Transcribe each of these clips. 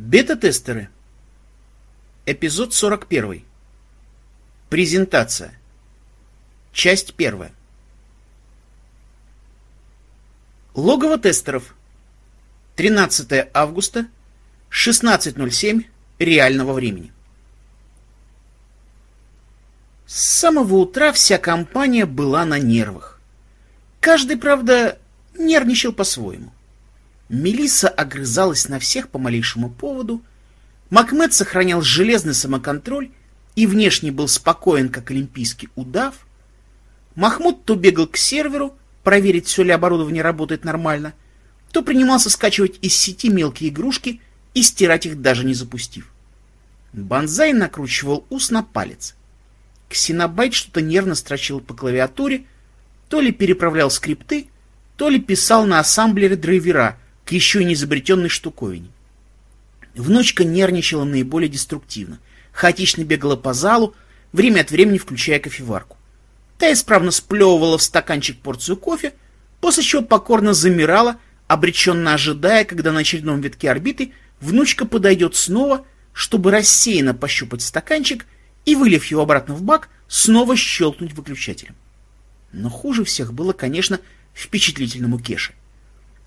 Бета-тестеры. Эпизод 41. Презентация. Часть первая. Логово тестеров. 13 августа, 16.07 реального времени. С самого утра вся компания была на нервах. Каждый, правда, нервничал по-своему. Мелисса огрызалась на всех по малейшему поводу. Макмед сохранял железный самоконтроль и внешне был спокоен, как олимпийский удав. Махмуд то бегал к серверу, проверить, все ли оборудование работает нормально, то принимался скачивать из сети мелкие игрушки и стирать их, даже не запустив. Банзай накручивал ус на палец. Ксенобайт что-то нервно строчил по клавиатуре, то ли переправлял скрипты, то ли писал на ассамблере драйвера — к еще не изобретенной штуковине. Внучка нервничала наиболее деструктивно, хаотично бегала по залу, время от времени включая кофеварку. Та исправно сплевывала в стаканчик порцию кофе, после чего покорно замирала, обреченно ожидая, когда на очередном витке орбиты внучка подойдет снова, чтобы рассеянно пощупать стаканчик и, вылив его обратно в бак, снова щелкнуть выключателем. Но хуже всех было, конечно, впечатлительному Кеше.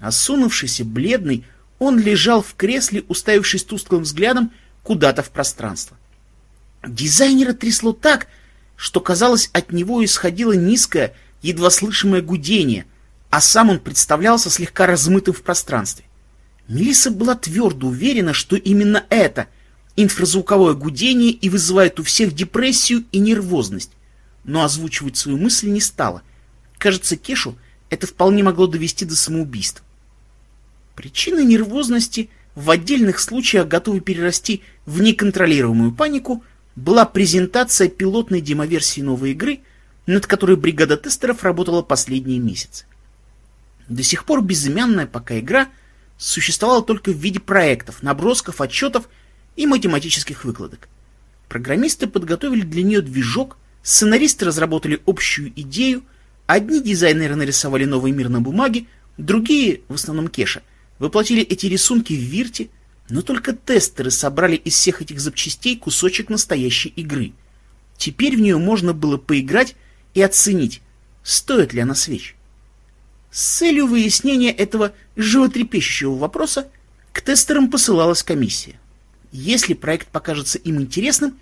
Осунувшийся, бледный, он лежал в кресле, уставившись тусклым взглядом куда-то в пространство. Дизайнера трясло так, что, казалось, от него исходило низкое, едва слышимое гудение, а сам он представлялся слегка размытым в пространстве. Мелисса была твердо уверена, что именно это, инфразвуковое гудение, и вызывает у всех депрессию и нервозность, но озвучивать свою мысль не стала. Кажется, Кешу это вполне могло довести до самоубийства. Причиной нервозности, в отдельных случаях готовой перерасти в неконтролируемую панику, была презентация пилотной демоверсии новой игры, над которой бригада тестеров работала последние месяцы. До сих пор безымянная пока игра существовала только в виде проектов, набросков, отчетов и математических выкладок. Программисты подготовили для нее движок, сценаристы разработали общую идею, одни дизайнеры нарисовали новый мир на бумаге, другие, в основном Кеша, воплотили эти рисунки в Вирте, но только тестеры собрали из всех этих запчастей кусочек настоящей игры. Теперь в нее можно было поиграть и оценить, стоит ли она свеч. С целью выяснения этого животрепещущего вопроса к тестерам посылалась комиссия. Если проект покажется им интересным,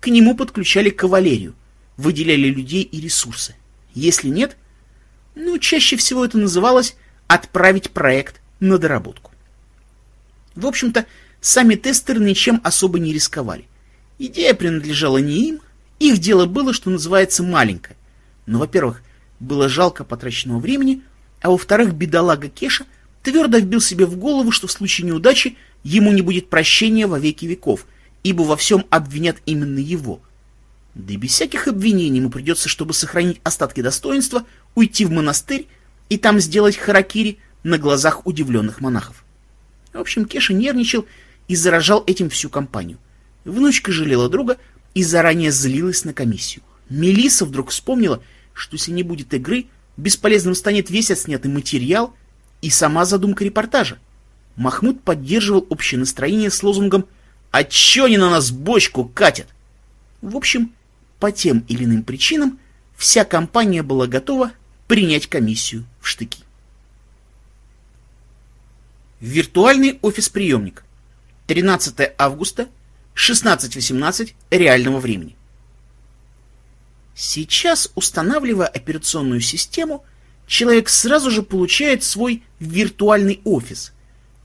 к нему подключали кавалерию, выделяли людей и ресурсы. Если нет, ну, чаще всего это называлось «отправить проект на доработку. В общем-то, сами тестеры ничем особо не рисковали. Идея принадлежала не им, их дело было, что называется, маленькое. Но, во-первых, было жалко потраченного времени, а во-вторых, бедолага Кеша твердо вбил себе в голову, что в случае неудачи ему не будет прощения во веки веков, ибо во всем обвинят именно его. Да и без всяких обвинений ему придется, чтобы сохранить остатки достоинства, уйти в монастырь и там сделать харакири, на глазах удивленных монахов. В общем, Кеша нервничал и заражал этим всю компанию. Внучка жалела друга и заранее злилась на комиссию. Мелиса вдруг вспомнила, что если не будет игры, бесполезным станет весь отснятый материал и сама задумка репортажа. Махмуд поддерживал общее настроение с лозунгом «А чё они на нас бочку катят?» В общем, по тем или иным причинам вся компания была готова принять комиссию в штыки. Виртуальный офис-приемник. 13 августа, 16.18 реального времени. Сейчас, устанавливая операционную систему, человек сразу же получает свой виртуальный офис,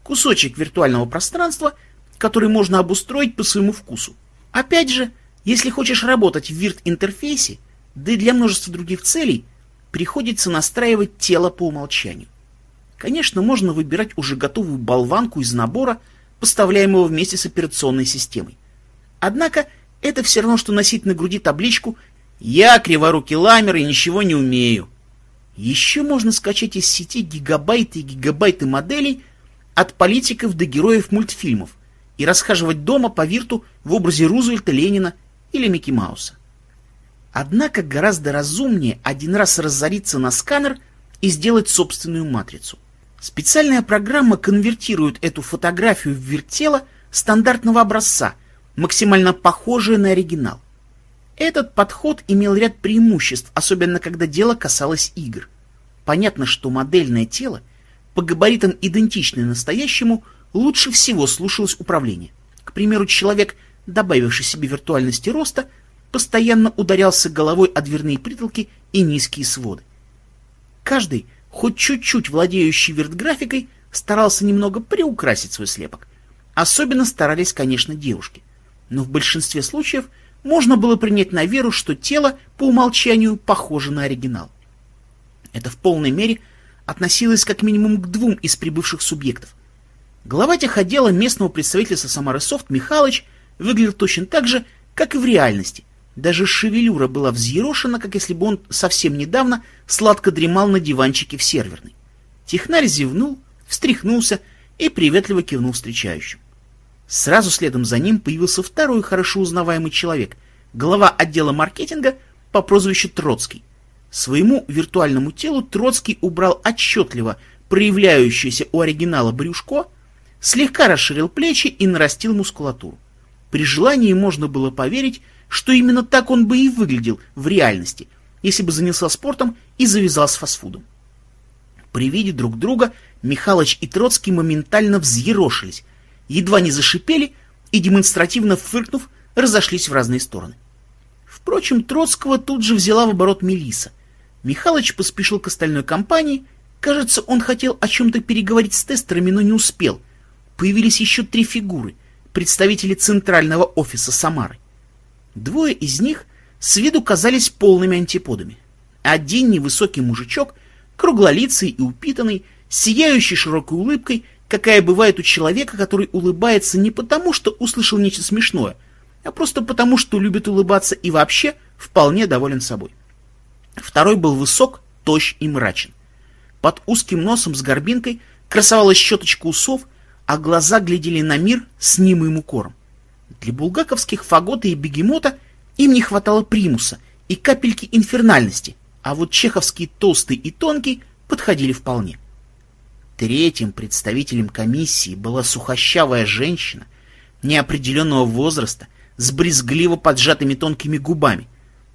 кусочек виртуального пространства, который можно обустроить по своему вкусу. Опять же, если хочешь работать в вирт-интерфейсе, да и для множества других целей, приходится настраивать тело по умолчанию. Конечно, можно выбирать уже готовую болванку из набора, поставляемого вместе с операционной системой. Однако это все равно, что носить на груди табличку «Я криворукий ламер и ничего не умею». Еще можно скачать из сети гигабайты и гигабайты моделей от политиков до героев мультфильмов и расхаживать дома по вирту в образе Рузвельта, Ленина или Микки Мауса. Однако гораздо разумнее один раз разориться на сканер и сделать собственную матрицу. Специальная программа конвертирует эту фотографию в вертело стандартного образца, максимально похожее на оригинал. Этот подход имел ряд преимуществ, особенно когда дело касалось игр. Понятно, что модельное тело, по габаритам идентичное настоящему, лучше всего слушалось управление. К примеру, человек, добавивший себе виртуальности роста, постоянно ударялся головой о дверные притолки и низкие своды. Каждый, хоть чуть-чуть владеющий виртграфикой, старался немного приукрасить свой слепок. Особенно старались, конечно, девушки. Но в большинстве случаев можно было принять на веру, что тело по умолчанию похоже на оригинал. Это в полной мере относилось как минимум к двум из прибывших субъектов. Глава техотдела местного представительства Самары Софт Михалыч выглядел точно так же, как и в реальности. Даже шевелюра была взъерошена, как если бы он совсем недавно сладко дремал на диванчике в серверной. Технарь зевнул, встряхнулся и приветливо кивнул встречающим. Сразу следом за ним появился второй хорошо узнаваемый человек, глава отдела маркетинга по прозвищу Троцкий. Своему виртуальному телу Троцкий убрал отчетливо проявляющееся у оригинала брюшко, слегка расширил плечи и нарастил мускулатуру. При желании можно было поверить, что именно так он бы и выглядел в реальности, если бы занялся спортом и завязал с фастфудом. При виде друг друга Михалыч и Троцкий моментально взъерошились, едва не зашипели и, демонстративно фыркнув, разошлись в разные стороны. Впрочем, Троцкого тут же взяла в оборот Мелиса. Михалыч поспешил к остальной компании. Кажется, он хотел о чем-то переговорить с тестерами, но не успел. Появились еще три фигуры, представители центрального офиса Самары. Двое из них с виду казались полными антиподами. Один невысокий мужичок, круглолицый и упитанный, сияющий широкой улыбкой, какая бывает у человека, который улыбается не потому, что услышал нечто смешное, а просто потому, что любит улыбаться и вообще вполне доволен собой. Второй был высок, тощ и мрачен. Под узким носом с горбинкой красовалась щеточка усов, а глаза глядели на мир с немым укором. Для булгаковских фагота и бегемота им не хватало примуса и капельки инфернальности, а вот чеховские толстый и тонкий подходили вполне. Третьим представителем комиссии была сухощавая женщина неопределенного возраста с брезгливо поджатыми тонкими губами.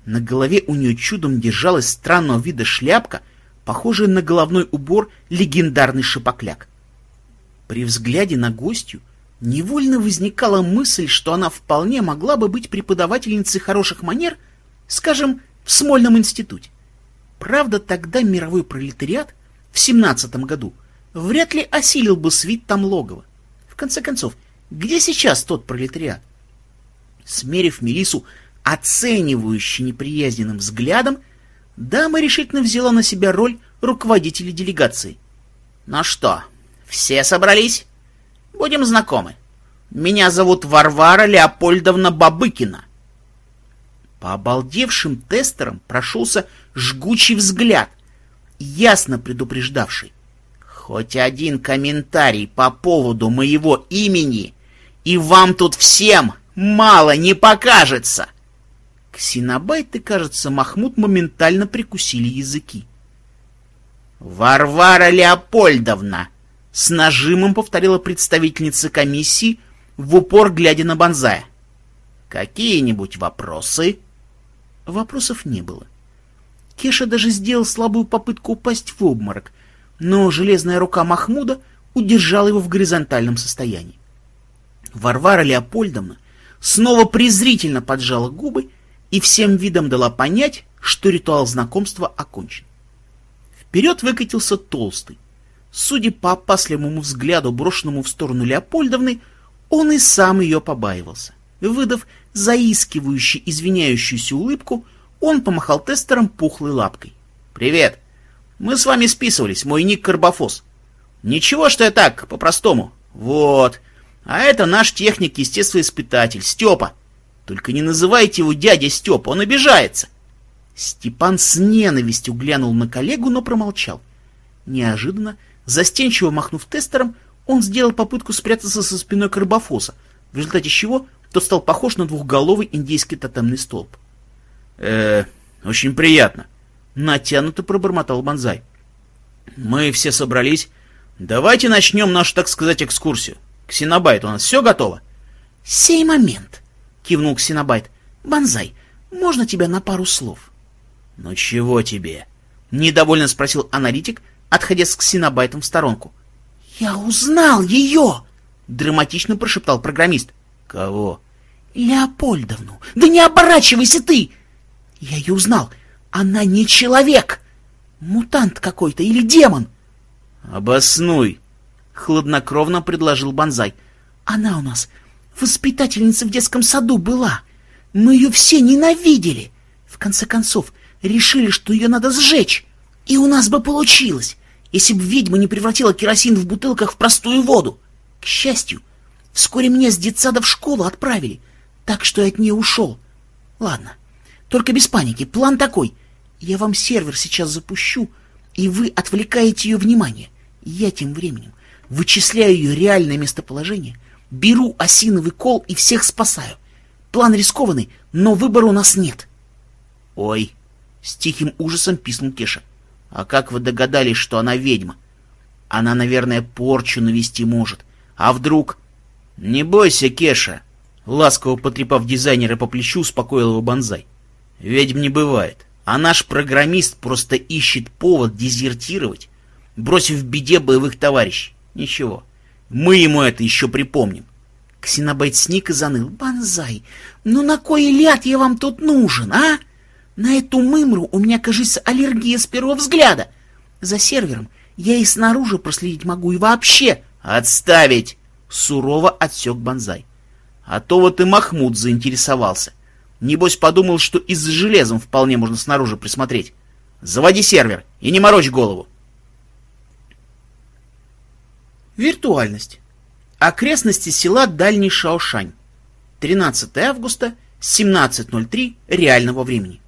На голове у нее чудом держалась странного вида шляпка, похожая на головной убор легендарный шапокляк. При взгляде на гостью невольно возникала мысль, что она вполне могла бы быть преподавательницей хороших манер, скажем, в Смольном институте. Правда, тогда мировой пролетариат в семнадцатом году вряд ли осилил бы свит там логова. В конце концов, где сейчас тот пролетариат? Смерив Мелису оценивающе неприязненным взглядом, дама решительно взяла на себя роль руководителя делегации. «Ну что, все собрались? Будем знакомы. Меня зовут Варвара Леопольдовна Бабыкина». По обалдевшим тестерам прошелся жгучий взгляд, ясно предупреждавший. Хоть один комментарий по поводу моего имени, и вам тут всем мало не покажется. Ксенобайты, кажется, Махмуд моментально прикусили языки. «Варвара Леопольдовна!» — с нажимом повторила представительница комиссии, в упор глядя на Бонзая. «Какие-нибудь вопросы?» Вопросов не было. Кеша даже сделал слабую попытку упасть в обморок, но железная рука Махмуда удержала его в горизонтальном состоянии. Варвара Леопольдовна снова презрительно поджала губы и всем видом дала понять, что ритуал знакомства окончен. Вперед выкатился толстый. Судя по опасливому взгляду, брошенному в сторону Леопольдовны, он и сам ее побаивался. Выдав заискивающую, извиняющуюся улыбку, он помахал тестером пухлой лапкой. «Привет! Мы с вами списывались, мой ник Карбофос. Ничего, что я так, по-простому. Вот. А это наш техник-естествоиспытатель, Степа. Только не называйте его дядя Степа, он обижается. Степан с ненавистью глянул на коллегу, но промолчал. Неожиданно, застенчиво махнув тестером, он сделал попытку спрятаться со спиной Карбофоса, в результате чего тот стал похож на двухголовый индийский тотемный столб. э очень приятно», Натянуто пробормотал Бонзай. Мы все собрались. Давайте начнем нашу, так сказать, экскурсию. Ксенобайт, у нас все готово? Сей момент, кивнул Ксенобайт. Банзай, можно тебя на пару слов? Ну чего тебе? Недовольно спросил аналитик, отходя с Ксенобайтом в сторонку. Я узнал ее! Драматично прошептал программист. Кого? Леопольдовну. Да не оборачивайся ты! Я ее узнал. Она не человек. Мутант какой-то или демон. Обоснуй. Хладнокровно предложил Банзай. Она у нас воспитательница в детском саду была. Мы ее все ненавидели. В конце концов, решили, что ее надо сжечь. И у нас бы получилось, если бы ведьма не превратила керосин в бутылках в простую воду. К счастью, вскоре меня с детсада в школу отправили, так что я от нее ушел. Ладно, только без паники. План такой. Я вам сервер сейчас запущу, и вы отвлекаете ее внимание. Я тем временем вычисляю ее реальное местоположение, беру осиновый кол и всех спасаю. План рискованный, но выбора у нас нет. — Ой! — с тихим ужасом писнул Кеша. — А как вы догадались, что она ведьма? Она, наверное, порчу навести может. А вдруг... — Не бойся, Кеша! — ласково потрепав дизайнера по плечу, успокоил его Бонзай. — Ведьм не бывает. А наш программист просто ищет повод дезертировать, бросив в беде боевых товарищей. Ничего, мы ему это еще припомним. Ксенобайт сник и заныл. Банзай, ну на кой ляд я вам тут нужен, а? На эту мымру у меня, кажется, аллергия с первого взгляда. За сервером я и снаружи проследить могу, и вообще... Отставить! Сурово отсек Банзай. А то вот и Махмуд заинтересовался. Небось подумал, что и с железом вполне можно снаружи присмотреть. Заводи сервер и не морочь голову. Виртуальность. Окрестности села Дальний Шаошань. 13 августа, 17.03 реального времени.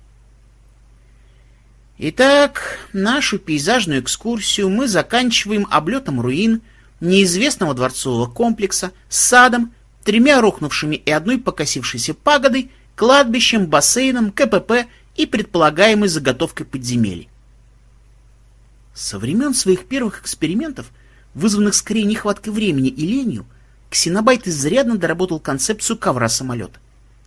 Итак, нашу пейзажную экскурсию мы заканчиваем облетом руин неизвестного дворцового комплекса с садом, тремя рухнувшими и одной покосившейся пагодой – кладбищем, бассейном, КПП и предполагаемой заготовкой подземелий. Со времен своих первых экспериментов, вызванных скорее нехваткой времени и ленью, Ксенобайт изрядно доработал концепцию ковра самолета.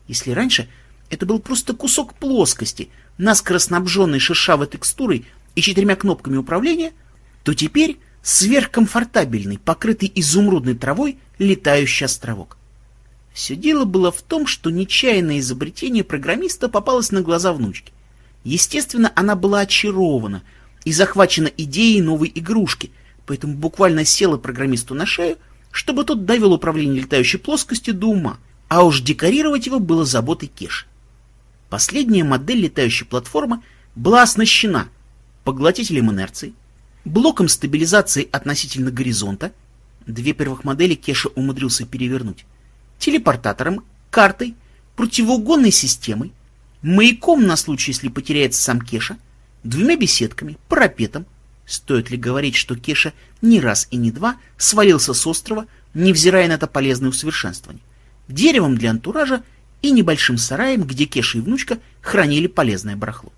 Если раньше это был просто кусок плоскости, наскоро снабженный шершавой текстурой и четырьмя кнопками управления, то теперь сверхкомфортабельный, покрытый изумрудной травой, летающий островок. Все дело было в том, что нечаянное изобретение программиста попалось на глаза внучки. Естественно, она была очарована и захвачена идеей новой игрушки, поэтому буквально села программисту на шею, чтобы тот довел управление летающей плоскостью до ума, а уж декорировать его было заботой Кеши. Последняя модель летающей платформы была оснащена поглотителем инерции, блоком стабилизации относительно горизонта, две первых модели Кеша умудрился перевернуть, телепортатором, картой, противоугонной системой, маяком на случай, если потеряется сам Кеша, двумя беседками, парапетом. Стоит ли говорить, что Кеша не раз и не два свалился с острова, невзирая на это полезное усовершенствование, деревом для антуража и небольшим сараем, где Кеша и внучка хранили полезное барахло.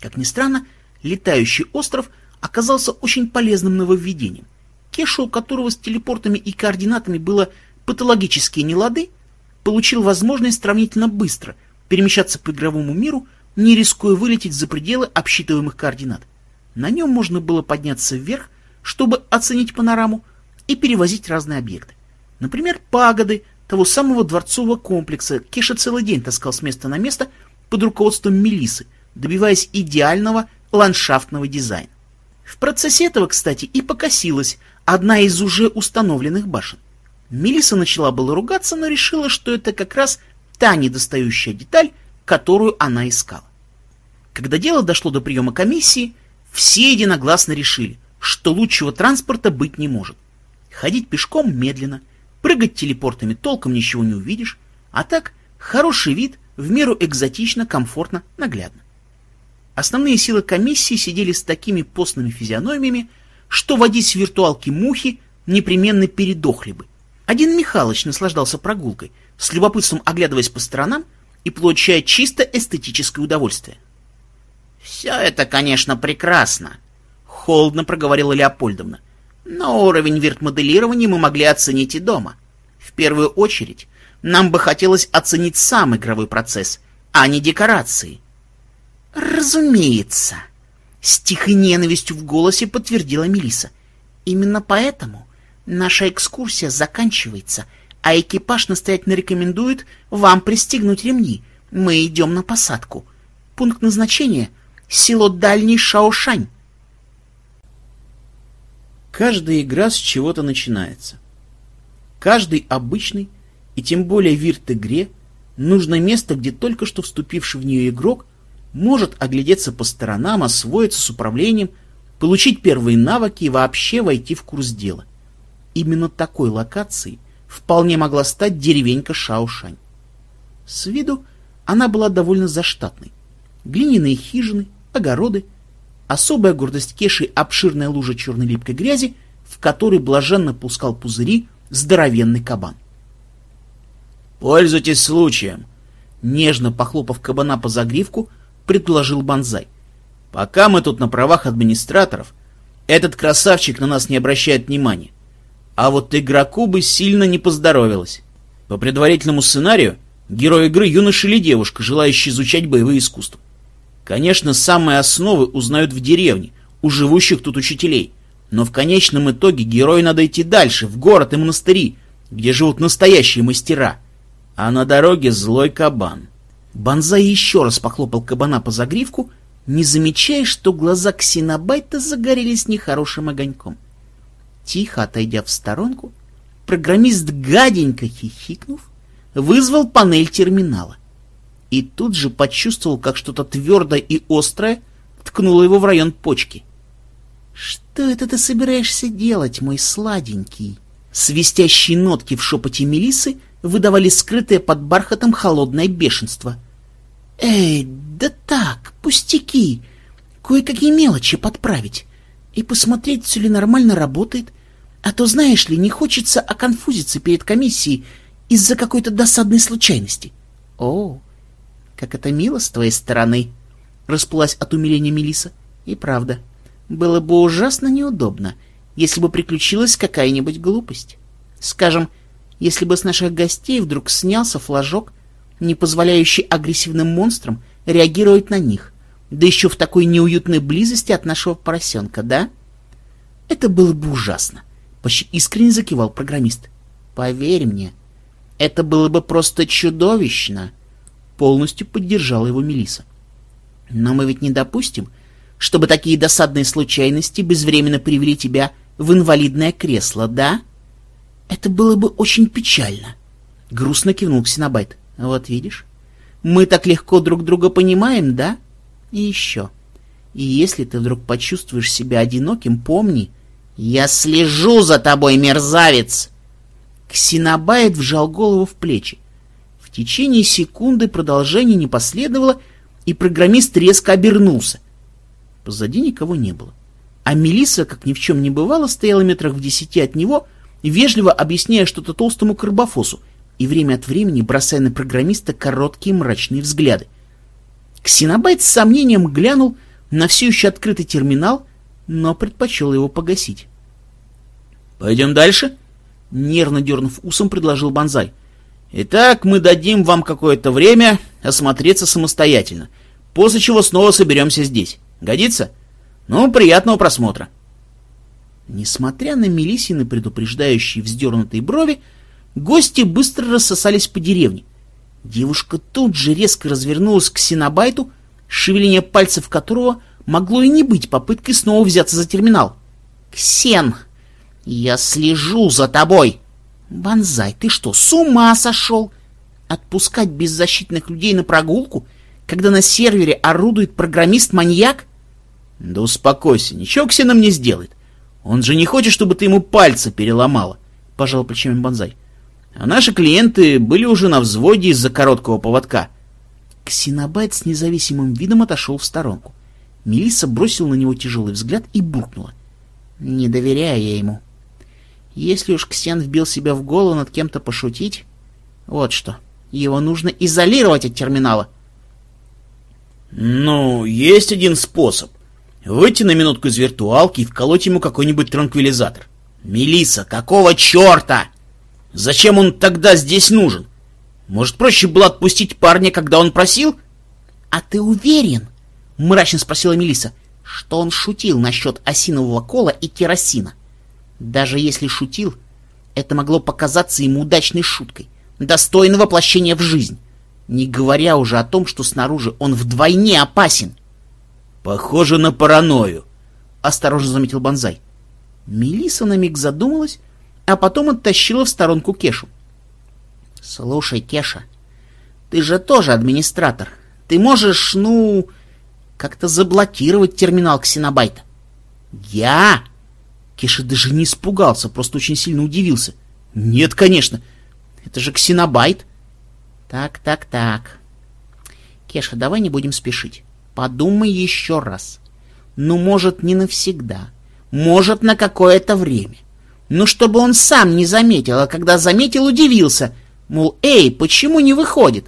Как ни странно, летающий остров оказался очень полезным нововведением. Кеша, у которого с телепортами и координатами было патологические нелады, получил возможность сравнительно быстро перемещаться по игровому миру, не рискуя вылететь за пределы обсчитываемых координат. На нем можно было подняться вверх, чтобы оценить панораму и перевозить разные объекты. Например, пагоды того самого дворцового комплекса Кеша целый день таскал с места на место под руководством Мелисы, добиваясь идеального ландшафтного дизайна. В процессе этого, кстати, и покосилась одна из уже установленных башен. Мелиса начала было ругаться, но решила, что это как раз та недостающая деталь, которую она искала. Когда дело дошло до приема комиссии, все единогласно решили, что лучшего транспорта быть не может. Ходить пешком медленно, прыгать телепортами толком ничего не увидишь, а так хороший вид, в меру экзотично, комфортно, наглядно. Основные силы комиссии сидели с такими постными физиономиями, что водить в виртуалке мухи непременно передохли бы, один Михалыч наслаждался прогулкой, с любопытством оглядываясь по сторонам и получая чисто эстетическое удовольствие. «Все это, конечно, прекрасно», — холодно проговорила Леопольдовна. Но уровень вирт-моделирования мы могли оценить и дома. В первую очередь, нам бы хотелось оценить сам игровой процесс, а не декорации. Разумеется. С тихой ненавистью в голосе подтвердила Мелиса. Именно поэтому наша экскурсия заканчивается, а экипаж настоятельно рекомендует вам пристегнуть ремни. Мы идем на посадку. Пункт назначения — село Дальний Шаошань. Каждая игра с чего-то начинается. Каждый обычный, и тем более вирт-игре, нужно место, где только что вступивший в нее игрок может оглядеться по сторонам, освоиться с управлением, получить первые навыки и вообще войти в курс дела. Именно такой локацией вполне могла стать деревенька Шаошань. С виду она была довольно заштатной. Глиняные хижины, огороды, Особая гордость Кеши — обширная лужа черной липкой грязи, в которой блаженно пускал пузыри здоровенный кабан. «Пользуйтесь случаем!» Нежно похлопав кабана по загривку, предложил Банзай. «Пока мы тут на правах администраторов, этот красавчик на нас не обращает внимания. А вот игроку бы сильно не поздоровилось. По предварительному сценарию, герой игры юноша или девушка, желающий изучать боевые искусства. Конечно, самые основы узнают в деревне, у живущих тут учителей. Но в конечном итоге герою надо идти дальше, в город и монастыри, где живут настоящие мастера. А на дороге злой кабан. Бонзай еще раз похлопал кабана по загривку, не замечая, что глаза ксенобайта загорелись нехорошим огоньком. Тихо отойдя в сторонку, программист, гаденько хихикнув, вызвал панель терминала и тут же почувствовал, как что-то твердое и острое ткнуло его в район почки. «Что это ты собираешься делать, мой сладенький?» Свистящие нотки в шепоте Мелисы выдавали скрытое под бархатом холодное бешенство. «Эй, да так, пустяки! Кое-какие мелочи подправить и посмотреть, все ли нормально работает. А то, знаешь ли, не хочется оконфузиться перед комиссией из-за какой-то досадной случайности». «О, как это мило с твоей стороны!» — расплылась от умиления Мелиса. «И правда, было бы ужасно неудобно, если бы приключилась какая-нибудь глупость. Скажем, если бы с наших гостей вдруг снялся флажок, не позволяющий агрессивным монстрам реагировать на них, да еще в такой неуютной близости от нашего поросенка, да? Это было бы ужасно, — почти искренне закивал программист. Поверь мне, это было бы просто чудовищно. — полностью поддержала его Мелиса. Но мы ведь не допустим, чтобы такие досадные случайности безвременно привели тебя в инвалидное кресло, да? Это было бы очень печально. Грустно кивнул Ксенобайт. Вот видишь, мы так легко друг друга понимаем, да? И еще. И если ты вдруг почувствуешь себя одиноким, помни, я слежу за тобой, мерзавец! Ксенобайт вжал голову в плечи течение секунды продолжения не последовало, и программист резко обернулся. Позади никого не было. А Мелисса, как ни в чем не бывало, стояла метрах в десяти от него, вежливо объясняя что-то толстому карбофосу и время от времени бросая на программиста короткие мрачные взгляды. Ксенобайт с сомнением глянул на все еще открытый терминал, но предпочел его погасить. «Пойдем дальше?» Нервно дернув усом, предложил Бонзай. Итак, мы дадим вам какое-то время осмотреться самостоятельно, после чего снова соберемся здесь. Годится? Ну, приятного просмотра. Несмотря на Мелисины предупреждающие вздернутые брови, гости быстро рассосались по деревне. Девушка тут же резко развернулась к Синабайту, шевеление пальцев которого могло и не быть попыткой снова взяться за терминал. «Ксен, я слежу за тобой!» Банзай, ты что, с ума сошел? Отпускать беззащитных людей на прогулку, когда на сервере орудует программист-маньяк? Да успокойся, ничего Ксеном не сделает. Он же не хочет, чтобы ты ему пальцы переломала, — пожал плечами Банзай. А наши клиенты были уже на взводе из-за короткого поводка. Ксенобайт с независимым видом отошел в сторонку. Мелисса бросила на него тяжелый взгляд и буркнула. «Не доверяю я ему». Если уж Ксен вбил себя в голову над кем-то пошутить, вот что, его нужно изолировать от терминала. Ну, есть один способ. Выйти на минутку из виртуалки и вколоть ему какой-нибудь транквилизатор. Мелиса, какого черта? Зачем он тогда здесь нужен? Может, проще было отпустить парня, когда он просил? А ты уверен? Мрачно спросила Мелиса, что он шутил насчет осинового кола и керосина. Даже если шутил, это могло показаться ему удачной шуткой, достойной воплощения в жизнь, не говоря уже о том, что снаружи он вдвойне опасен. Похоже на паранойю, осторожно заметил Бонзай. Мелиса на миг задумалась, а потом оттащила в сторонку Кешу. «Слушай, Кеша, ты же тоже администратор. Ты можешь, ну, как-то заблокировать терминал ксенобайта». «Я?» Кеша даже не испугался, просто очень сильно удивился. «Нет, конечно. Это же ксенобайт». «Так, так, так. Кеша, давай не будем спешить. Подумай еще раз. Ну, может, не навсегда. Может, на какое-то время. Ну, чтобы он сам не заметил, а когда заметил, удивился. Мол, эй, почему не выходит?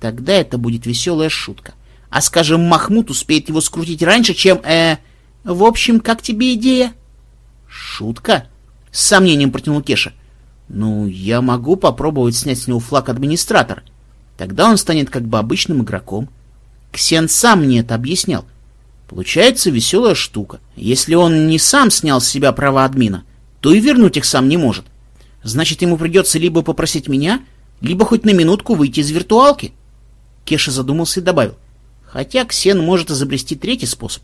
Тогда это будет веселая шутка. А, скажем, Махмуд успеет его скрутить раньше, чем... э В общем, как тебе идея? Шутка? С сомнением протянул Кеша. Ну, я могу попробовать снять с него флаг администратора. Тогда он станет как бы обычным игроком. Ксен сам мне это объяснял. Получается веселая штука. Если он не сам снял с себя права админа, то и вернуть их сам не может. Значит, ему придется либо попросить меня, либо хоть на минутку выйти из виртуалки. Кеша задумался и добавил. Хотя Ксен может изобрести третий способ.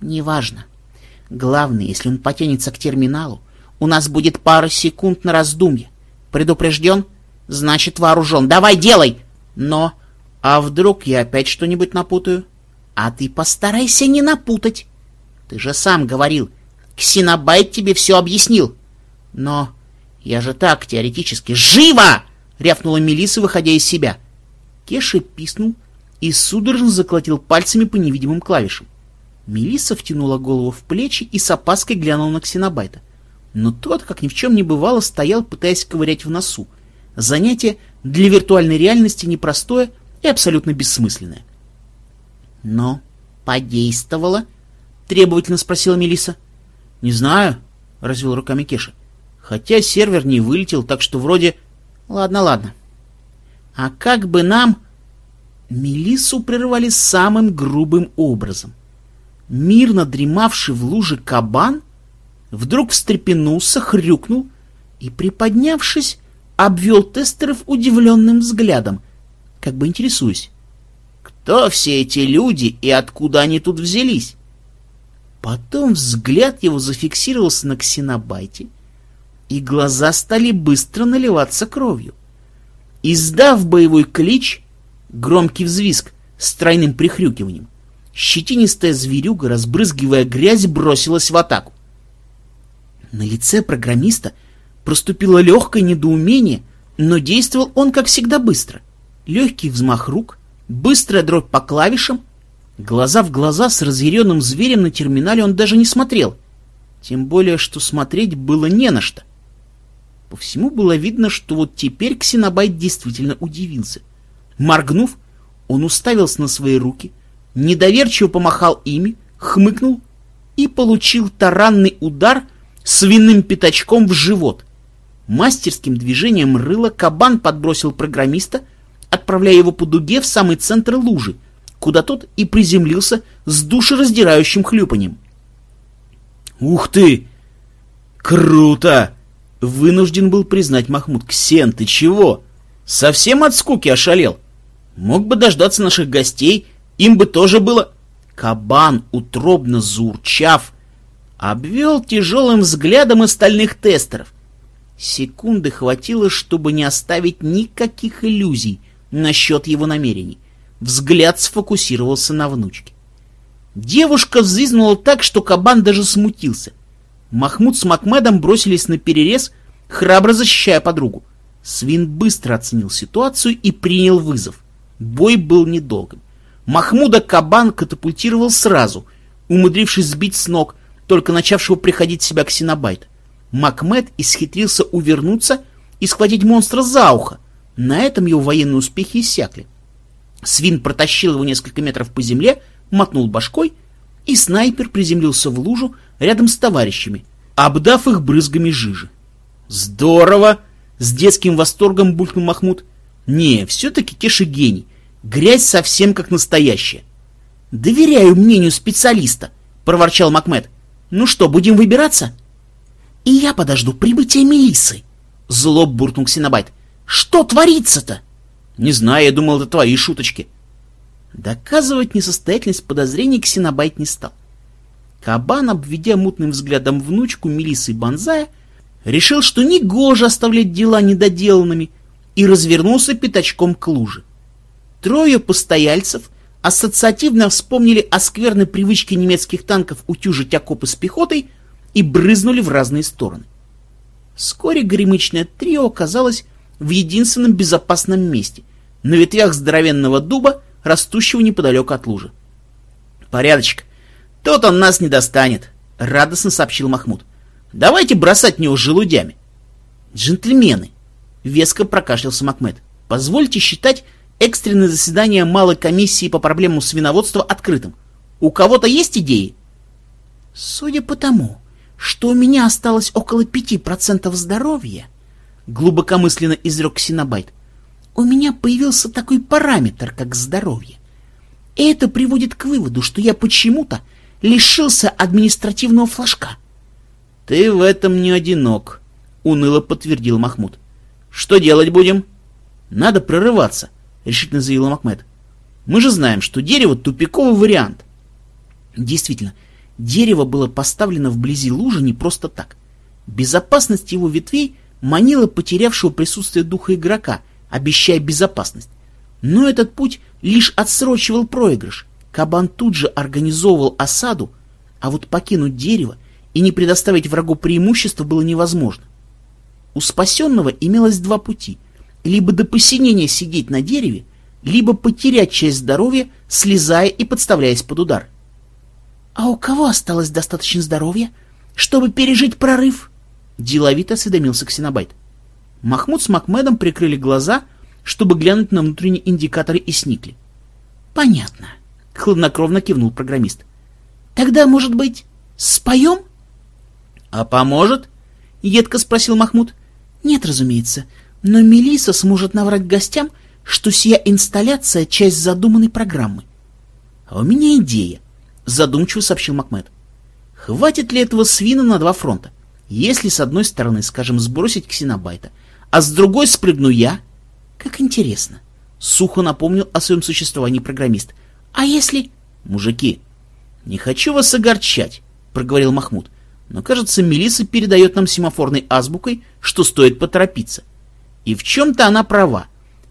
Неважно. Главное, если он потянется к терминалу, у нас будет пара секунд на раздумье. Предупрежден? Значит, вооружен. Давай, делай! Но... А вдруг я опять что-нибудь напутаю? А ты постарайся не напутать. Ты же сам говорил, Ксенобайт тебе все объяснил. Но я же так, теоретически, живо! Рявкнула Мелиса, выходя из себя. Кеша писнул и судорожно заколотил пальцами по невидимым клавишам. Мелиса втянула голову в плечи и с опаской глянула на Ксенобайта. Но тот, как ни в чем не бывало, стоял, пытаясь ковырять в носу. Занятие для виртуальной реальности непростое и абсолютно бессмысленное. Но подействовало? Требовательно спросила Мелиса. Не знаю, развел руками Кеша. Хотя сервер не вылетел, так что вроде... Ладно, ладно. А как бы нам... Мелиссу прервали самым грубым образом. Мирно дремавший в луже кабан вдруг встрепенулся, хрюкнул и, приподнявшись, обвел тестеров удивленным взглядом, как бы интересуясь. Кто все эти люди и откуда они тут взялись? Потом взгляд его зафиксировался на ксенобайте, и глаза стали быстро наливаться кровью. Издав боевой клич, громкий взвизг с тройным прихрюкиванием, щетинистая зверюга, разбрызгивая грязь, бросилась в атаку. На лице программиста проступило легкое недоумение, но действовал он, как всегда, быстро. Легкий взмах рук, быстрая дробь по клавишам, глаза в глаза с разъяренным зверем на терминале он даже не смотрел. Тем более, что смотреть было не на что. По всему было видно, что вот теперь Ксенобайт действительно удивился. Моргнув, он уставился на свои руки, недоверчиво помахал ими, хмыкнул и получил таранный удар свиным пятачком в живот. Мастерским движением рыла кабан подбросил программиста — отправляя его по дуге в самый центр лужи, куда тот и приземлился с душераздирающим хлюпанием. «Ух ты! Круто!» — вынужден был признать Махмуд. «Ксен, ты чего? Совсем от скуки ошалел? Мог бы дождаться наших гостей, им бы тоже было...» Кабан, утробно заурчав, обвел тяжелым взглядом остальных тестеров. Секунды хватило, чтобы не оставить никаких иллюзий насчет его намерений. Взгляд сфокусировался на внучке. Девушка взвизгнула так, что кабан даже смутился. Махмуд с Макмедом бросились на перерез, храбро защищая подругу. Свин быстро оценил ситуацию и принял вызов. Бой был недолгим. Махмуда кабан катапультировал сразу, умудрившись сбить с ног, только начавшего приходить в себя ксенобайт. Макмед исхитрился увернуться и схватить монстра за ухо, на этом его военные успехи иссякли. Свин протащил его несколько метров по земле, мотнул башкой, и снайпер приземлился в лужу рядом с товарищами, обдав их брызгами жижи. «Здорово!» — с детским восторгом булькнул Махмуд. «Не, все-таки Кеша гений. Грязь совсем как настоящая». «Доверяю мнению специалиста», — проворчал Макмед. «Ну что, будем выбираться?» «И я подожду прибытия Мелисы», — зло буркнул Ксенобайт. «Что творится-то?» «Не знаю, я думал, это твои шуточки». Доказывать несостоятельность подозрений Ксенобайт не стал. Кабан, обведя мутным взглядом внучку Мелисы Бонзая, решил, что негоже оставлять дела недоделанными, и развернулся пятачком к луже. Трое постояльцев ассоциативно вспомнили о скверной привычке немецких танков утюжить окопы с пехотой и брызнули в разные стороны. Вскоре горемычное трио оказалось в единственном безопасном месте — на ветвях здоровенного дуба, растущего неподалеку от лужи. «Порядочек, «Тут он нас не достанет», — радостно сообщил Махмуд. «Давайте бросать него желудями». «Джентльмены», — веско прокашлялся Макмед, — «позвольте считать экстренное заседание малой комиссии по проблемам свиноводства открытым. У кого-то есть идеи?» «Судя по тому, что у меня осталось около пяти процентов здоровья», — глубокомысленно изрек Синабайт, — «у меня появился такой параметр, как здоровье. И это приводит к выводу, что я почему-то лишился административного флажка. — Ты в этом не одинок, — уныло подтвердил Махмуд. — Что делать будем? — Надо прорываться, — решительно заявил Махмед. — Мы же знаем, что дерево — тупиковый вариант. Действительно, дерево было поставлено вблизи лужи не просто так. Безопасность его ветвей манила потерявшего присутствие духа игрока, обещая безопасность. Но этот путь лишь отсрочивал проигрыш — Кабан тут же организовывал осаду, а вот покинуть дерево и не предоставить врагу преимущество было невозможно. У спасенного имелось два пути — либо до посинения сидеть на дереве, либо потерять часть здоровья, слезая и подставляясь под удар. — А у кого осталось достаточно здоровья, чтобы пережить прорыв? — деловито осведомился Ксенобайт. Махмуд с Макмедом прикрыли глаза, чтобы глянуть на внутренние индикаторы и сникли. — Понятно. —— хладнокровно кивнул программист. «Тогда, может быть, споем?» «А поможет?» — едко спросил Махмуд. «Нет, разумеется, но Мелиса сможет наврать гостям, что сия инсталляция — часть задуманной программы». «А у меня идея», — задумчиво сообщил Макмед. «Хватит ли этого свина на два фронта? Если с одной стороны, скажем, сбросить ксенобайта, а с другой спрыгну я...» «Как интересно», — сухо напомнил о своем существовании программист — а если... Мужики, не хочу вас огорчать, проговорил Махмуд, но, кажется, Мелиса передает нам семафорной азбукой, что стоит поторопиться. И в чем-то она права.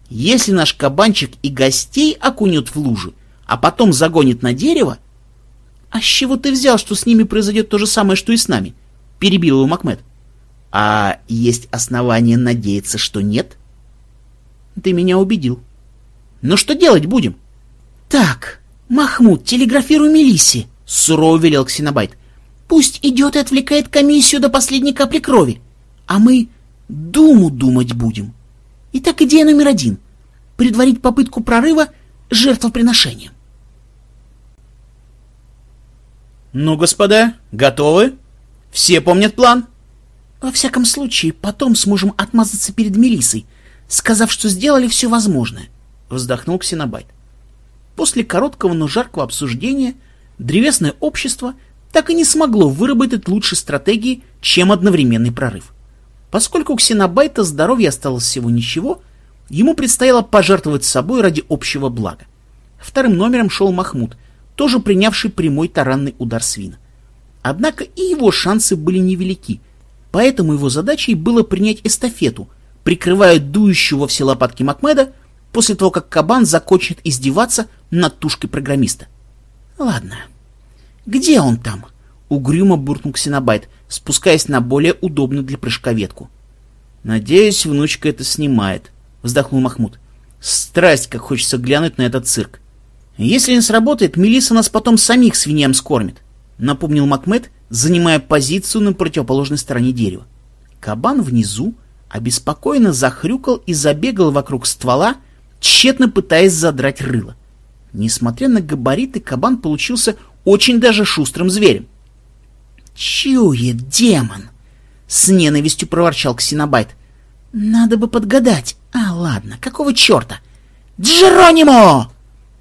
Если наш кабанчик и гостей окунет в лужу, а потом загонит на дерево... — А с чего ты взял, что с ними произойдет то же самое, что и с нами? — перебил его Макмед. — А есть основания надеяться, что нет? — Ты меня убедил. — Ну что делать будем? — «Так, Махмуд, телеграфируй Мелиссе», — сурово велел Ксенобайт. «Пусть идет и отвлекает комиссию до последней капли крови, а мы думу думать будем. Итак, идея номер один — предварить попытку прорыва жертвоприношением». «Ну, господа, готовы? Все помнят план?» «Во всяком случае, потом сможем отмазаться перед Мелиссой, сказав, что сделали все возможное», — вздохнул Ксенобайт. После короткого, но жаркого обсуждения древесное общество так и не смогло выработать лучшей стратегии, чем одновременный прорыв. Поскольку у Ксенобайта здоровья осталось всего ничего, ему предстояло пожертвовать собой ради общего блага. Вторым номером шел Махмуд, тоже принявший прямой таранный удар свина. Однако и его шансы были невелики, поэтому его задачей было принять эстафету, прикрывая дующего все лопатки Макмеда, после того, как кабан закончит издеваться над тушкой программиста. Ладно. Где он там? Угрюмо буркнул Ксенобайт, спускаясь на более удобную для прыжка ветку. Надеюсь, внучка это снимает, вздохнул Махмуд. Страсть, как хочется глянуть на этот цирк. Если не сработает, Мелиса нас потом самих свиньям скормит, напомнил Макмед, занимая позицию на противоположной стороне дерева. Кабан внизу обеспокоенно захрюкал и забегал вокруг ствола, тщетно пытаясь задрать рыло. Несмотря на габариты, кабан получился очень даже шустрым зверем. Чует демон! С ненавистью проворчал Ксенобайт. Надо бы подгадать. А, ладно, какого черта? Джеронимо!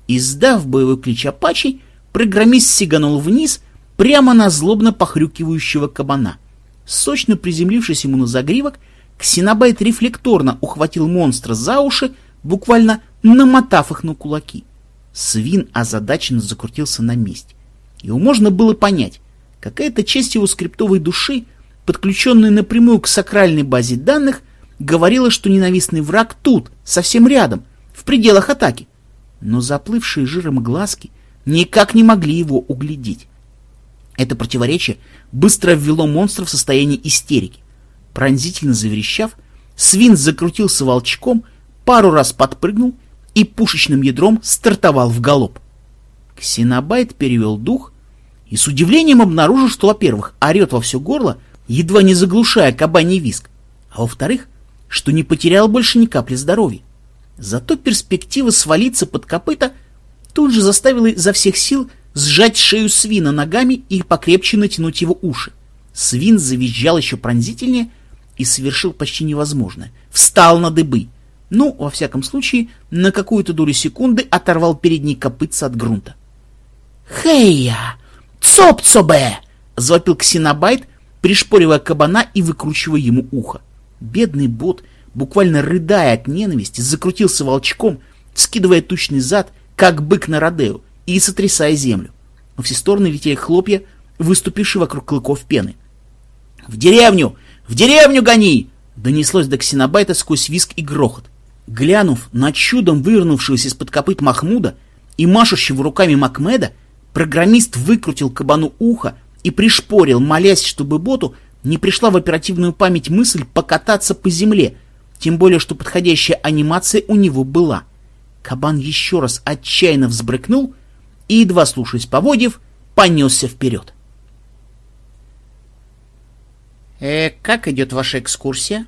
Издав боевой клич Апачей, программист сиганул вниз прямо на злобно похрюкивающего кабана. Сочно приземлившись ему на загривок, Ксенобайт рефлекторно ухватил монстра за уши, буквально намотав их на кулаки. Свин озадаченно закрутился на месте. Его можно было понять. Какая-то часть его скриптовой души, подключенная напрямую к сакральной базе данных, говорила, что ненавистный враг тут, совсем рядом, в пределах атаки. Но заплывшие жиром глазки никак не могли его углядеть. Это противоречие быстро ввело монстра в состояние истерики. Пронзительно заверещав, свин закрутился волчком, пару раз подпрыгнул и пушечным ядром стартовал в галоп. Ксенобайт перевел дух и с удивлением обнаружил, что, во-первых, орет во все горло, едва не заглушая кабаний виск, а во-вторых, что не потерял больше ни капли здоровья. Зато перспектива свалиться под копыта тут же заставила изо всех сил сжать шею свина ногами и покрепче натянуть его уши. Свин завизжал еще пронзительнее и совершил почти невозможное. Встал на дыбы. Ну, во всяком случае, на какую-то долю секунды оторвал передний копытца от грунта. «Хея! Цоп-цобе!» — завопил ксенобайт, пришпоривая кабана и выкручивая ему ухо. Бедный бот, буквально рыдая от ненависти, закрутился волчком, скидывая тучный зад, как бык на Родео, и сотрясая землю. Во все стороны летели хлопья, выступившие вокруг клыков пены. «В деревню! В деревню гони!» Донеслось до ксенобайта сквозь виск и грохот. Глянув на чудом вывернувшегося из-под копыт Махмуда и машущего руками Макмеда, программист выкрутил кабану ухо и пришпорил, молясь, чтобы боту не пришла в оперативную память мысль покататься по земле, тем более, что подходящая анимация у него была. Кабан еще раз отчаянно взбрыкнул и, едва слушаясь поводьев, понесся вперед. «Э, как идет ваша экскурсия?»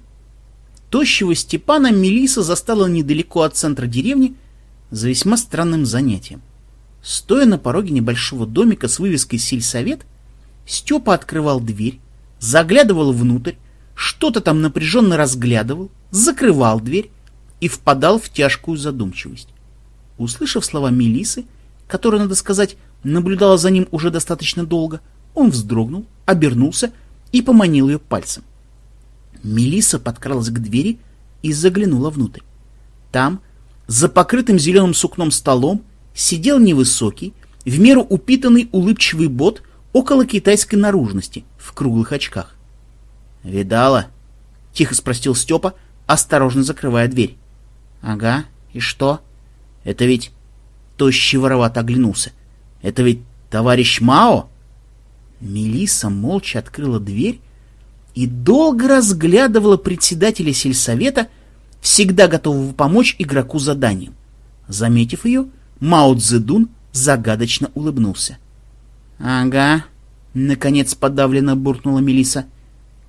Тощего Степана Мелиса застала недалеко от центра деревни за весьма странным занятием. Стоя на пороге небольшого домика с вывеской «Сельсовет», Степа открывал дверь, заглядывал внутрь, что-то там напряженно разглядывал, закрывал дверь и впадал в тяжкую задумчивость. Услышав слова Мелисы, которая, надо сказать, наблюдала за ним уже достаточно долго, он вздрогнул, обернулся и поманил ее пальцем. Мелиса подкралась к двери и заглянула внутрь. Там, за покрытым зеленым сукном столом, сидел невысокий, в меру упитанный улыбчивый бот около китайской наружности, в круглых очках. «Видала?» — тихо спросил Степа, осторожно закрывая дверь. «Ага, и что?» «Это ведь...» — тощий воровато оглянулся. «Это ведь товарищ Мао?» Мелиса молча открыла дверь и долго разглядывала председателя сельсовета, всегда готового помочь игроку заданием. Заметив ее, Мао Цзэдун загадочно улыбнулся. — Ага, — наконец подавленно буркнула Мелиса.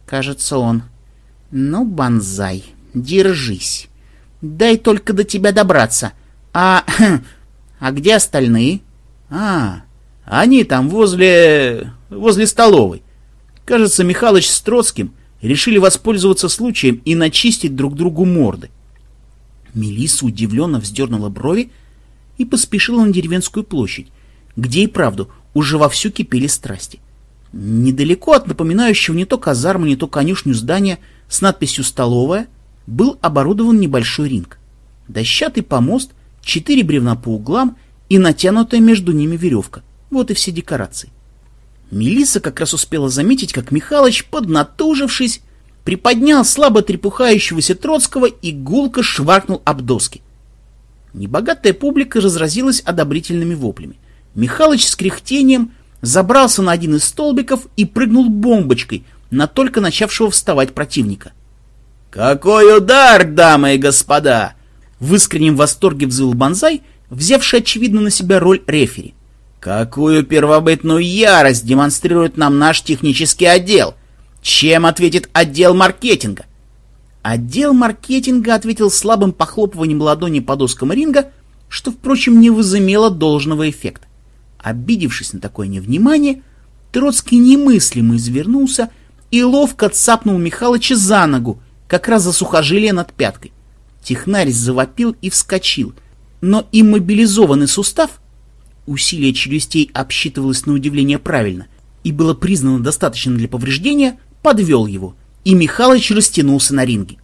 Кажется, он. — Ну, банзай, держись. Дай только до тебя добраться. А... а где остальные? — А, они там возле... возле столовой. Кажется, Михалыч с Троцким решили воспользоваться случаем и начистить друг другу морды. Мелисса удивленно вздернула брови и поспешила на деревенскую площадь, где и правду уже вовсю кипели страсти. Недалеко от напоминающего не то казарму, не то конюшню здания с надписью «Столовая» был оборудован небольшой ринг. Дощатый помост, четыре бревна по углам и натянутая между ними веревка. Вот и все декорации. Мелисса как раз успела заметить, как Михалыч, поднатужившись, приподнял слабо трепухающегося Троцкого и гулко шваркнул об доски. Небогатая публика разразилась одобрительными воплями. Михалыч с кряхтением забрался на один из столбиков и прыгнул бомбочкой на только начавшего вставать противника. «Какой удар, дамы и господа!» В искреннем восторге взвыл Бонзай, взявший, очевидно, на себя роль рефери. Какую первобытную ярость демонстрирует нам наш технический отдел? Чем ответит отдел маркетинга? Отдел маркетинга ответил слабым похлопыванием ладони по доскам ринга, что, впрочем, не возымело должного эффекта. Обидевшись на такое невнимание, Троцкий немыслимо извернулся и ловко цапнул Михалыча за ногу, как раз за сухожилие над пяткой. Технарь завопил и вскочил, но иммобилизованный сустав, усилие челюстей обсчитывалось на удивление правильно, и было признано достаточно для повреждения, подвел его, и Михалыч растянулся на ринге.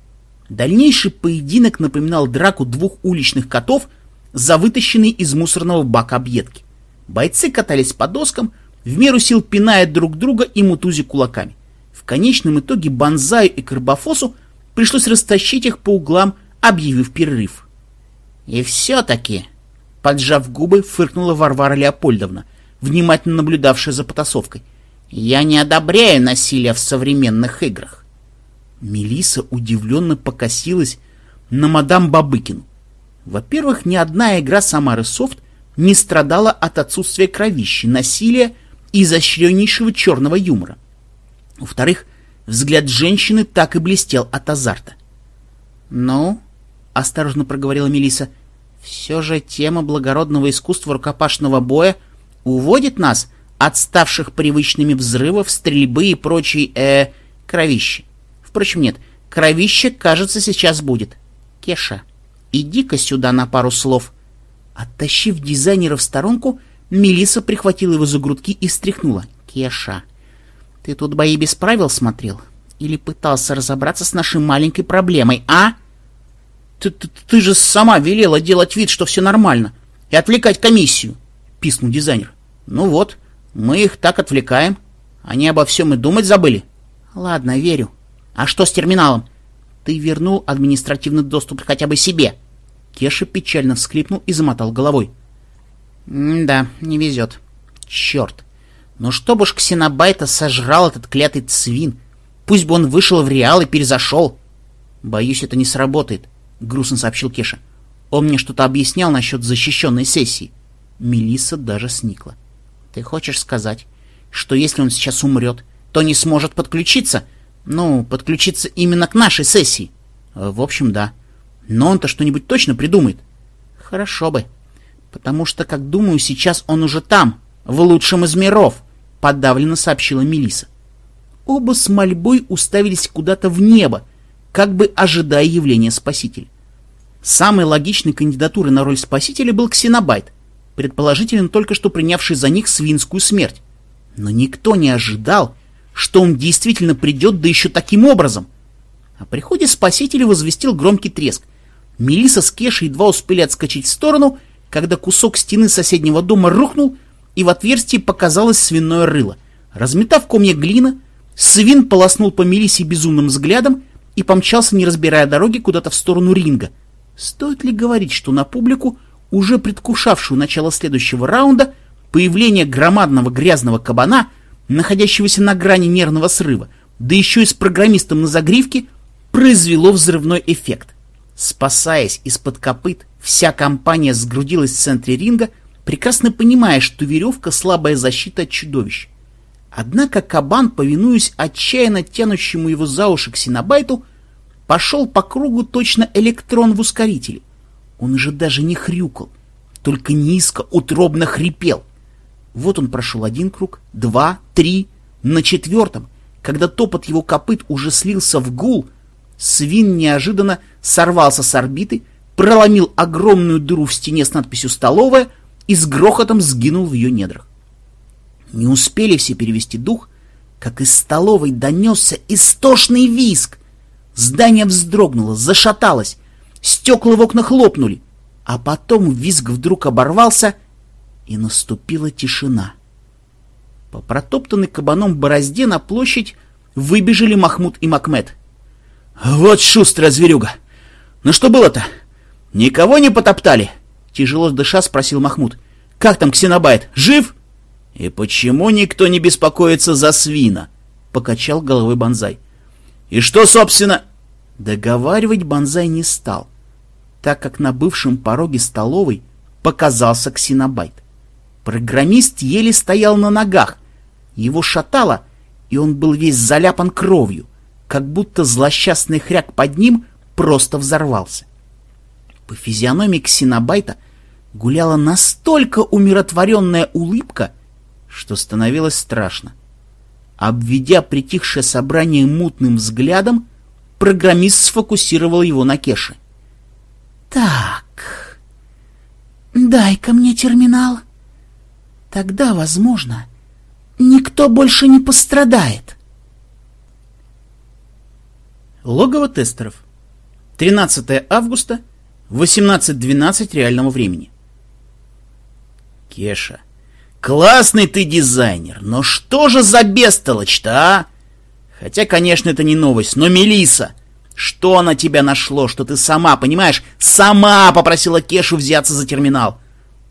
Дальнейший поединок напоминал драку двух уличных котов за вытащенные из мусорного бака объедки. Бойцы катались по доскам, в меру сил пиная друг друга и мутузи кулаками. В конечном итоге Бонзаю и Карбофосу пришлось растащить их по углам, объявив перерыв. «И все-таки», — поджав губы, фыркнула Варвара Леопольдовна, внимательно наблюдавшая за потасовкой, «я не одобряю насилие в современных играх». Мелиса удивленно покосилась на мадам Бабыкину. Во-первых, ни одна игра Самары Софт не страдала от отсутствия кровищи, насилия и изощреннейшего черного юмора. Во-вторых, взгляд женщины так и блестел от азарта. «Ну?» — осторожно проговорила Мелиса. «Все же тема благородного искусства рукопашного боя уводит нас от ставших привычными взрывов, стрельбы и прочей, э, кровищи. Впрочем, нет, кровище, кажется, сейчас будет. Кеша, иди-ка сюда на пару слов». Оттащив дизайнера в сторонку, Мелиса прихватила его за грудки и стряхнула. «Кеша, ты тут бои без правил смотрел? Или пытался разобраться с нашей маленькой проблемой, а? Ты, ты, ты же сама велела делать вид, что все нормально, и отвлекать комиссию, писнул дизайнер. Ну вот, мы их так отвлекаем. Они обо всем и думать забыли. Ладно, верю. А что с терминалом? Ты вернул административный доступ хотя бы себе. Кеша печально всхлипнул и замотал головой. да, не везет. Черт. Но чтоб уж ксенобайта сожрал этот клятый цвин, пусть бы он вышел в реал и перезашел. Боюсь, это не сработает, грустно сообщил Кеша. Он мне что-то объяснял насчет защищенной сессии. Мелисса даже сникла. Ты хочешь сказать, что если он сейчас умрет, то не сможет подключиться? Ну, подключиться именно к нашей сессии. В общем, да. Но он-то что-нибудь точно придумает. Хорошо бы. Потому что, как думаю, сейчас он уже там, в лучшем из миров подавленно сообщила Мелиса. Оба с мольбой уставились куда-то в небо, как бы ожидая явления спасителя. Самой логичной кандидатурой на роль спасителя был Ксенобайт, предположительно только что принявший за них свинскую смерть. Но никто не ожидал, что он действительно придет, да еще таким образом. О приходе спасителя возвестил громкий треск. Мелиса с Кешей едва успели отскочить в сторону, когда кусок стены соседнего дома рухнул, и в отверстии показалось свиное рыло. Разметав комья глина, свин полоснул по Мелисе безумным взглядом и помчался, не разбирая дороги, куда-то в сторону ринга. Стоит ли говорить, что на публику, уже предвкушавшую начало следующего раунда, появление громадного грязного кабана, находящегося на грани нервного срыва, да еще и с программистом на загривке, произвело взрывной эффект. Спасаясь из-под копыт, вся компания сгрудилась в центре ринга, прекрасно понимая, что веревка — слабая защита от чудовищ. Однако кабан, повинуясь отчаянно тянущему его за уши к синабайту, пошел по кругу точно электрон в ускорителе. Он уже даже не хрюкал, только низко, утробно хрипел. Вот он прошел один круг, два, три, на четвертом, когда топот его копыт уже слился в гул, свин неожиданно сорвался с орбиты, проломил огромную дыру в стене с надписью «Столовая», и с грохотом сгинул в ее недрах. Не успели все перевести дух, как из столовой донесся истошный визг. Здание вздрогнуло, зашаталось, стекла в окнах лопнули, а потом визг вдруг оборвался, и наступила тишина. По протоптанной кабаном борозде на площадь выбежали Махмуд и Макмед. «Вот шустрая зверюга! Ну что было-то? Никого не потоптали?» Тяжело дыша спросил Махмуд. «Как там Ксенобайт? Жив?» «И почему никто не беспокоится за свина?» Покачал головой Бонзай. «И что, собственно...» Договаривать Бонзай не стал, так как на бывшем пороге столовой показался Ксенобайт. Программист еле стоял на ногах, его шатало, и он был весь заляпан кровью, как будто злосчастный хряк под ним просто взорвался. По физиономии Ксенобайта гуляла настолько умиротворенная улыбка, что становилось страшно. Обведя притихшее собрание мутным взглядом, программист сфокусировал его на Кеше. «Так, дай-ка мне терминал. Тогда, возможно, никто больше не пострадает». Логово тестеров. 13 августа, 18.12 реального времени. Кеша, классный ты дизайнер, но что же за бестолочь-то, а? Хотя, конечно, это не новость, но Мелиса, что на тебя нашло, что ты сама, понимаешь, сама попросила Кешу взяться за терминал?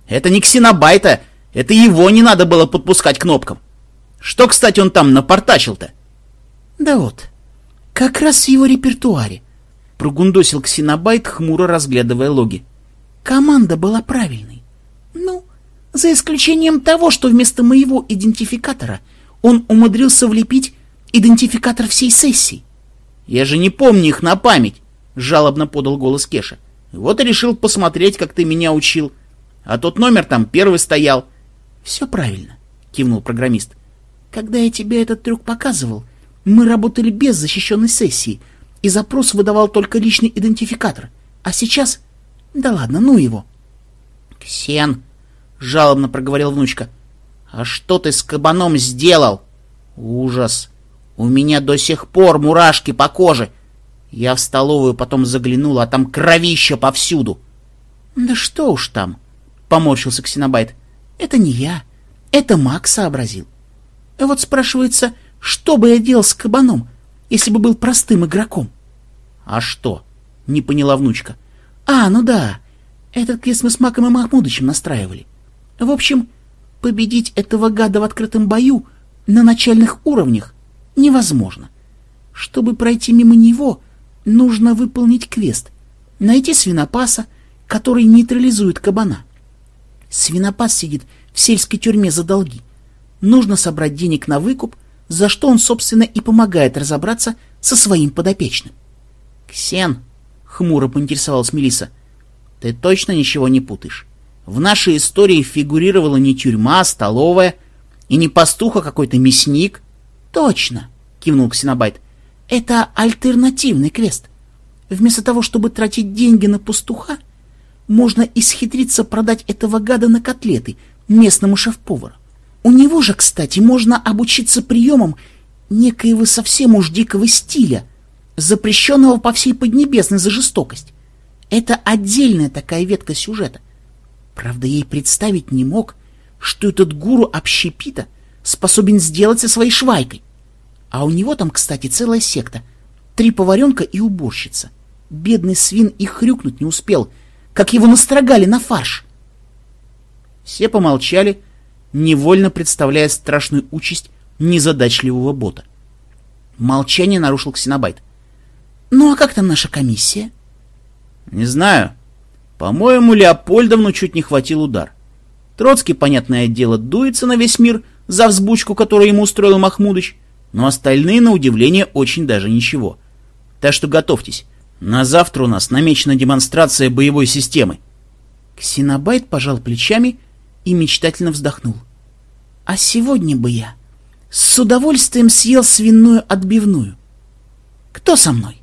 Это не ксенобайта, это его не надо было подпускать кнопкам. Что, кстати, он там напортачил-то? Да вот, как раз в его репертуаре. Прогундосил ксенобайт, хмуро разглядывая логи. Команда была правильной. Ну, за исключением того, что вместо моего идентификатора он умудрился влепить идентификатор всей сессии. Я же не помню их на память, жалобно подал голос Кеша. Вот и решил посмотреть, как ты меня учил. А тот номер там первый стоял. Все правильно, кивнул программист. Когда я тебе этот трюк показывал, мы работали без защищенной сессии, и запрос выдавал только личный идентификатор. А сейчас... Да ладно, ну его. «Ксен!» — жалобно проговорил внучка. «А что ты с кабаном сделал?» «Ужас! У меня до сих пор мурашки по коже!» Я в столовую потом заглянул, а там кровища повсюду. «Да что уж там!» — поморщился Ксенобайт. «Это не я. Это Макс сообразил. Вот спрашивается, что бы я делал с кабаном, если бы был простым игроком? — А что? — не поняла внучка. — А, ну да. Этот квест мы с Маком и Махмудычем настраивали. В общем, победить этого гада в открытом бою на начальных уровнях невозможно. Чтобы пройти мимо него, нужно выполнить квест. Найти свинопаса, который нейтрализует кабана. Свинопас сидит в сельской тюрьме за долги. Нужно собрать денег на выкуп, за что он, собственно, и помогает разобраться со своим подопечным. — Ксен, — хмуро поинтересовалась Мелиса, — ты точно ничего не путаешь? В нашей истории фигурировала не тюрьма, а столовая, и не пастух, а какой-то мясник. — Точно, — кивнул Ксенобайт. — Это альтернативный квест. Вместо того, чтобы тратить деньги на пастуха, можно исхитриться продать этого гада на котлеты местному шеф-повару. У него же, кстати, можно обучиться приемам некоего совсем уж дикого стиля, запрещенного по всей Поднебесной за жестокость. Это отдельная такая ветка сюжета. Правда, ей представить не мог, что этот гуру общепита способен сделать со своей швайкой. А у него там, кстати, целая секта. Три поваренка и уборщица. Бедный свин и хрюкнуть не успел, как его настрогали на фарш. Все помолчали, невольно представляя страшную участь незадачливого бота. Молчание нарушил Ксенобайт. «Ну а как там наша комиссия?» «Не знаю. По-моему, Леопольдовну чуть не хватил удар. Троцкий, понятное дело, дуется на весь мир за взбучку, которую ему устроил Махмудыч, но остальные, на удивление, очень даже ничего. Так что готовьтесь. На завтра у нас намечена демонстрация боевой системы». Ксенобайт пожал плечами и мечтательно вздохнул. А сегодня бы я с удовольствием съел свиную отбивную. Кто со мной?